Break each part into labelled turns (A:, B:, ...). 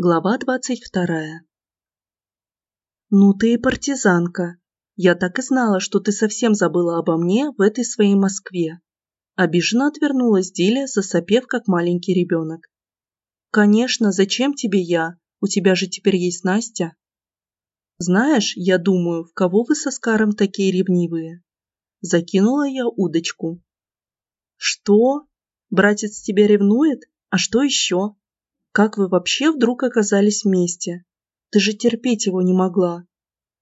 A: Глава двадцать вторая. «Ну ты и партизанка. Я так и знала, что ты совсем забыла обо мне в этой своей Москве». Обиженно отвернулась Диля, засопев, как маленький ребенок. «Конечно, зачем тебе я? У тебя же теперь есть Настя». «Знаешь, я думаю, в кого вы со Скаром такие ревнивые?» Закинула я удочку. «Что? Братец тебя ревнует? А что еще?» Как вы вообще вдруг оказались вместе? Ты же терпеть его не могла.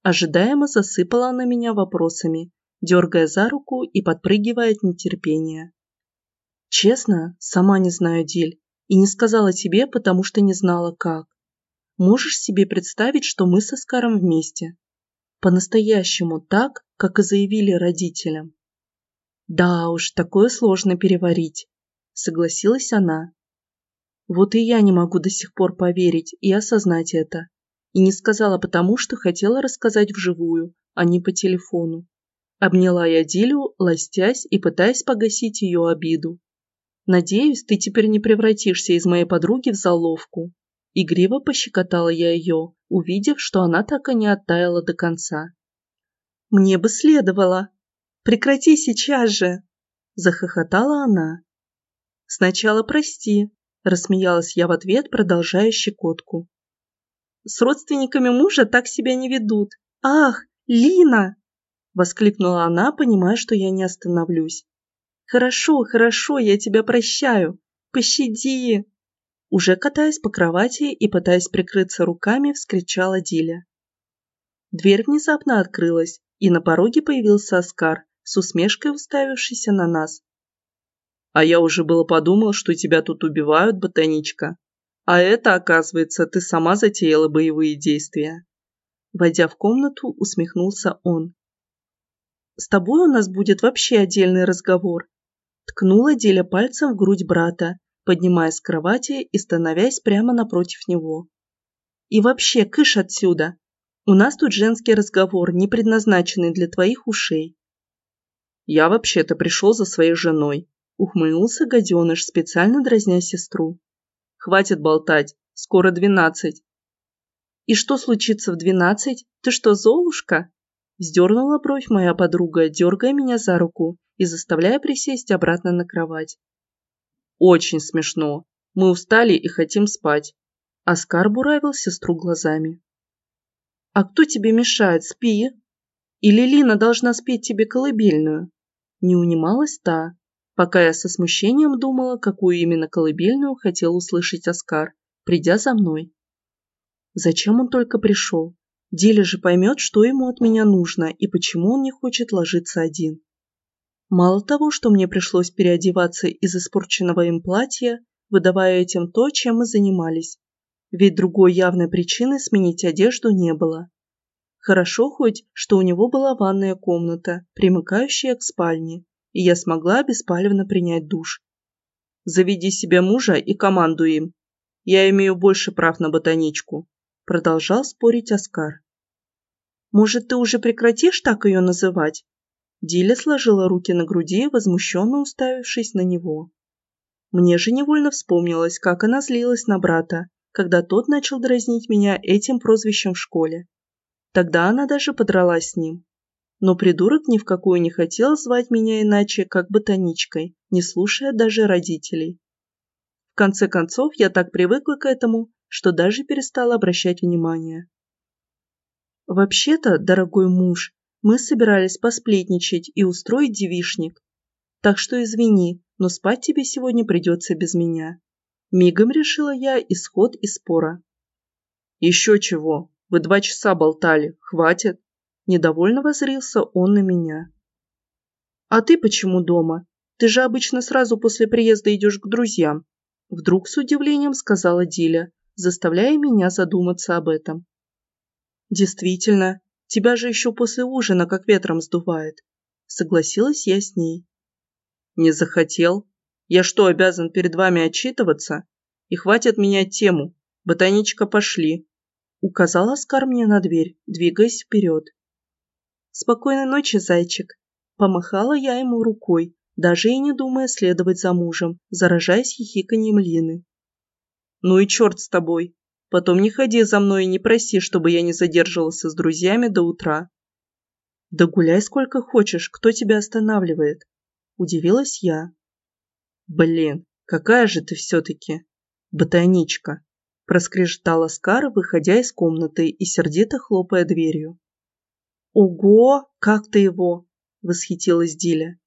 A: Ожидаемо засыпала она меня вопросами, дергая за руку и подпрыгивая от нетерпения. Честно, сама не знаю, Диль, и не сказала тебе, потому что не знала, как. Можешь себе представить, что мы со Скаром вместе? По-настоящему так, как и заявили родителям. Да уж, такое сложно переварить, согласилась она, вот и я не могу до сих пор поверить и осознать это. И не сказала потому, что хотела рассказать вживую, а не по телефону. Обняла я Дилю, ластясь и пытаясь погасить ее обиду. «Надеюсь, ты теперь не превратишься из моей подруги в заловку». Игриво пощекотала я ее, увидев, что она так и не оттаяла до конца. «Мне бы следовало. Прекрати сейчас же!» Захохотала она. «Сначала прости, Рассмеялась я в ответ, продолжая щекотку. С родственниками мужа так себя не ведут. Ах, Лина! Воскликнула она, понимая, что я не остановлюсь. Хорошо, хорошо, я тебя прощаю. Пощади! Уже катаясь по кровати и пытаясь прикрыться руками, вскричала Диля. Дверь внезапно открылась, и на пороге появился Оскар, с усмешкой уставившийся на нас. А я уже было подумал, что тебя тут убивают, ботаничка. А это, оказывается, ты сама затеяла боевые действия. Войдя в комнату, усмехнулся он. «С тобой у нас будет вообще отдельный разговор», ткнула Деля пальцем в грудь брата, поднимаясь с кровати и становясь прямо напротив него. «И вообще, кыш отсюда! У нас тут женский разговор, не предназначенный для твоих ушей». «Я вообще-то пришел за своей женой», Ухмыльнулся гаденыш, специально дразня сестру. «Хватит болтать, скоро двенадцать». «И что случится в двенадцать? Ты что, Золушка?» Вздернула бровь моя подруга, дергая меня за руку и заставляя присесть обратно на кровать. «Очень смешно. Мы устали и хотим спать». Оскар буравил сестру глазами. «А кто тебе мешает? Спи!» «Или Лина должна спеть тебе колыбельную?» Не унималась та, пока я со смущением думала, какую именно колыбельную хотел услышать Оскар, придя за мной. Зачем он только пришел? Диля же поймет, что ему от меня нужно и почему он не хочет ложиться один. Мало того, что мне пришлось переодеваться из испорченного им платья, выдавая этим то, чем мы занимались, ведь другой явной причины сменить одежду не было. Хорошо хоть, что у него была ванная комната, примыкающая к спальне, и я смогла беспалевно принять душ. Заведи себе мужа и командуй им. Я имею больше прав на ботаничку, продолжал спорить Оскар. Может, ты уже прекратишь так ее называть? Диля сложила руки на груди, возмущенно уставившись на него. Мне же невольно вспомнилось, как она злилась на брата, когда тот начал дразнить меня этим прозвищем в школе. Тогда она даже подралась с ним, но придурок ни в какую не хотел звать меня иначе, как ботаничкой, не слушая даже родителей. В конце концов, я так привыкла к этому, что даже перестала обращать внимание. Вообще-то, дорогой муж, мы собирались посплетничать и устроить девишник. Так что извини, но спать тебе сегодня придется без меня. Мигом решила я исход из спора. Еще чего, вы два часа болтали, хватит. Недовольно возрился он на меня. «А ты почему дома? Ты же обычно сразу после приезда идешь к друзьям», вдруг с удивлением сказала Диля, заставляя меня задуматься об этом. «Действительно, тебя же еще после ужина как ветром сдувает», согласилась я с ней. «Не захотел? Я что, обязан перед вами отчитываться? И хватит менять тему. Ботаничка, пошли», указал Оскар мне на дверь, двигаясь вперед. «Спокойной ночи, зайчик!» Помахала я ему рукой, даже и не думая следовать за мужем, заражаясь хихиканьем Лины. «Ну и черт с тобой!» Потом не ходи за мной и не проси, чтобы я не задерживался с друзьями до утра. Да гуляй сколько хочешь, кто тебя останавливает? Удивилась я. Блин, какая же ты все-таки ботаничка, проскрежетал Оскар, выходя из комнаты и сердито хлопая дверью. Ого, как ты его! Восхитилась Диля.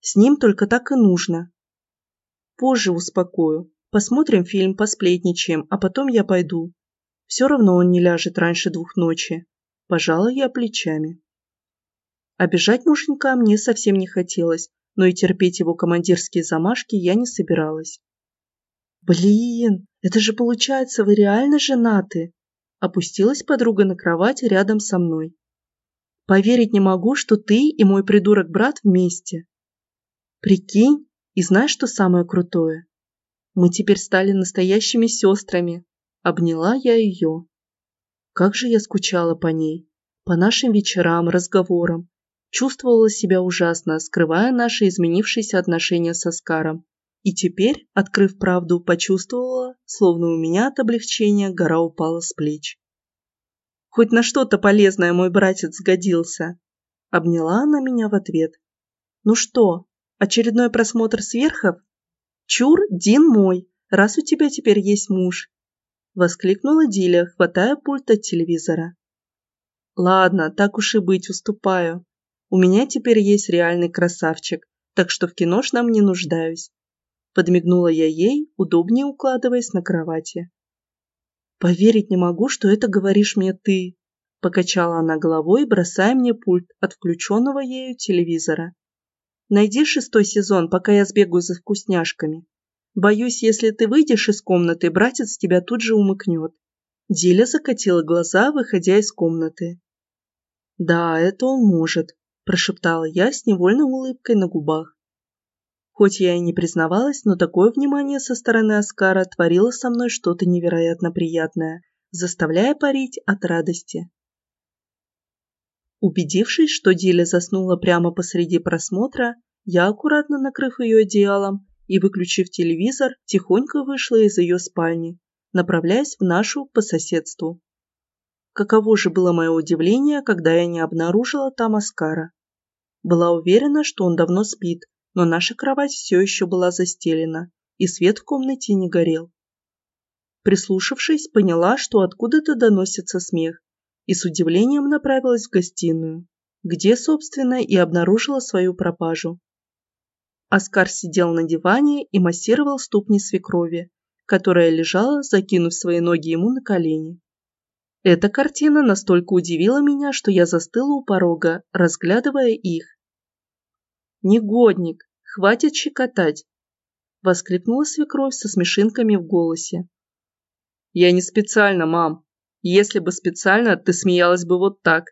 A: С ним только так и нужно. Позже успокою. Посмотрим фильм, посплетничаем, а потом я пойду. Все равно он не ляжет раньше двух ночи. Пожала я плечами. Обижать муженька мне совсем не хотелось, но и терпеть его командирские замашки я не собиралась. «Блин, это же получается, вы реально женаты?» Опустилась подруга на кровать рядом со мной. «Поверить не могу, что ты и мой придурок-брат вместе. Прикинь, и знаешь, что самое крутое? Мы теперь стали настоящими сестрами. Обняла я ее. Как же я скучала по ней, по нашим вечерам, разговорам, Чувствовала себя ужасно, скрывая наши изменившиеся отношения со Скаром. И теперь, открыв правду, почувствовала, словно у меня от облегчения гора упала с плеч. «Хоть на что-то полезное мой братец сгодился!» Обняла она меня в ответ. «Ну что, очередной просмотр сверхов? Чур, Дин мой, раз у тебя теперь есть муж!» Воскликнула Диля, хватая пульт от телевизора. «Ладно, так уж и быть, уступаю. У меня теперь есть реальный красавчик, так что в киношном не нуждаюсь. Подмигнула я ей, удобнее укладываясь на кровати. «Поверить не могу, что это говоришь мне ты», – покачала она головой, бросая мне пульт от включенного ею телевизора. «Найди шестой сезон, пока я сбегаю за вкусняшками. Боюсь, если ты выйдешь из комнаты, братец тебя тут же умыкнет». Диля закатила глаза, выходя из комнаты. «Да, это он может», прошептала я с невольной улыбкой на губах. Хоть я и не признавалась, но такое внимание со стороны Оскара творило со мной что-то невероятно приятное, заставляя парить от радости. Убедившись, что Диля заснула прямо посреди просмотра, я, аккуратно накрыв ее одеялом и выключив телевизор, тихонько вышла из ее спальни, направляясь в нашу по соседству. Каково же было мое удивление, когда я не обнаружила там Оскара. Была уверена, что он давно спит, но наша кровать все еще была застелена, и свет в комнате не горел. Прислушавшись, поняла, что откуда-то доносится смех, и с удивлением направилась в гостиную, где, собственно, и обнаружила свою пропажу. Оскар сидел на диване и массировал ступни свекрови, которая лежала, закинув свои ноги ему на колени. Эта картина настолько удивила меня, что я застыла у порога, разглядывая их. «Негодник! Хватит щекотать!» – воскликнула свекровь со смешинками в голосе. «Я не специально, мам. Если бы специально, ты смеялась бы вот так».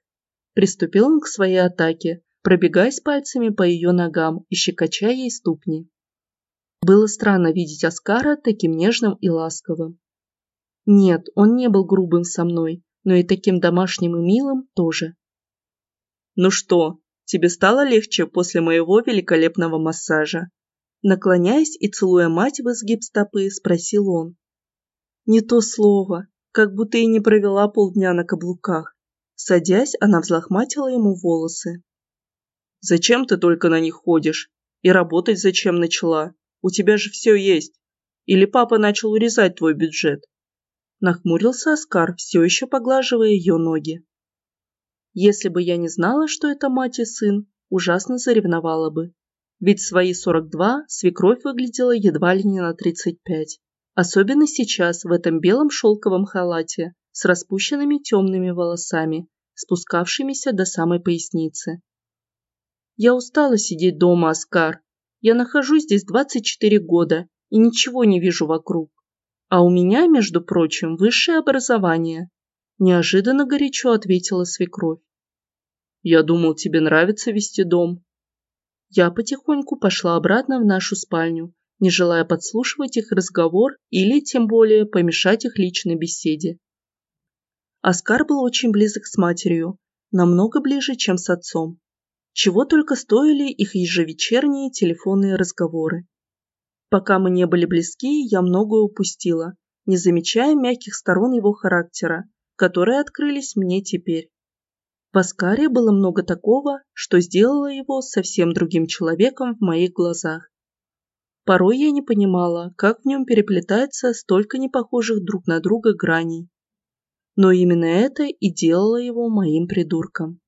A: Приступил он к своей атаке, пробегаясь пальцами по ее ногам и щекоча ей ступни. Было странно видеть Оскара таким нежным и ласковым. Нет, он не был грубым со мной, но и таким домашним и милым тоже. «Ну что, тебе стало легче после моего великолепного массажа?» Наклоняясь и целуя мать в изгиб стопы, спросил он. Не то слово, как будто и не провела полдня на каблуках. Садясь, она взлохматила ему волосы. «Зачем ты только на них ходишь? И работать зачем начала? У тебя же все есть. Или папа начал урезать твой бюджет?» Нахмурился Оскар, все еще поглаживая ее ноги. Если бы я не знала, что это мать и сын, ужасно заревновала бы. Ведь в свои 42 свекровь выглядела едва ли не на 35. Особенно сейчас в этом белом шелковом халате с распущенными темными волосами, спускавшимися до самой поясницы. «Я устала сидеть дома, Оскар. Я нахожусь здесь 24 года и ничего не вижу вокруг. А у меня, между прочим, высшее образование. Неожиданно горячо ответила свекровь. Я думал, тебе нравится вести дом. Я потихоньку пошла обратно в нашу спальню, не желая подслушивать их разговор или, тем более, помешать их личной беседе. Оскар был очень близок с матерью, намного ближе, чем с отцом. Чего только стоили их ежевечерние телефонные разговоры. Пока мы не были близки, я многое упустила, не замечая мягких сторон его характера, которые открылись мне теперь. В Аскаре было много такого, что сделало его совсем другим человеком в моих глазах. Порой я не понимала, как в нем переплетается столько непохожих друг на друга граней. Но именно это и делало его моим придурком.